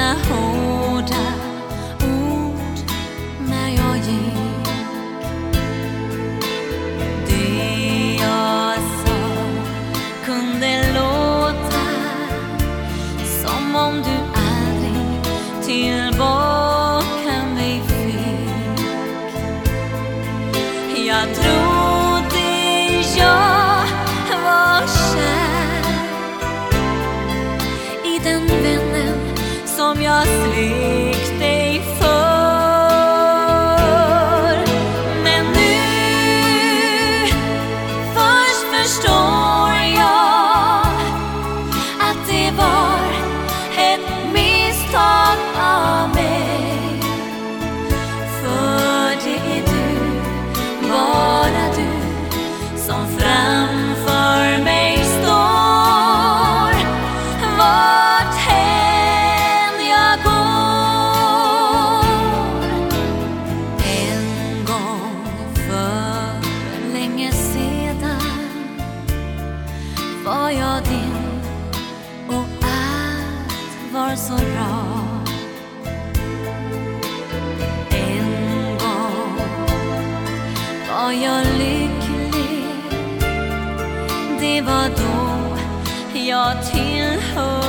mina hårda ord när jag gick Det jag sa kunde låta som om du aldrig tillbaka mig fick. Jag trodde jag var kär i den vännen som jag slick var jag din. Och allt var så bra. En gång var jag lycklig. Det var då jag tillhörde.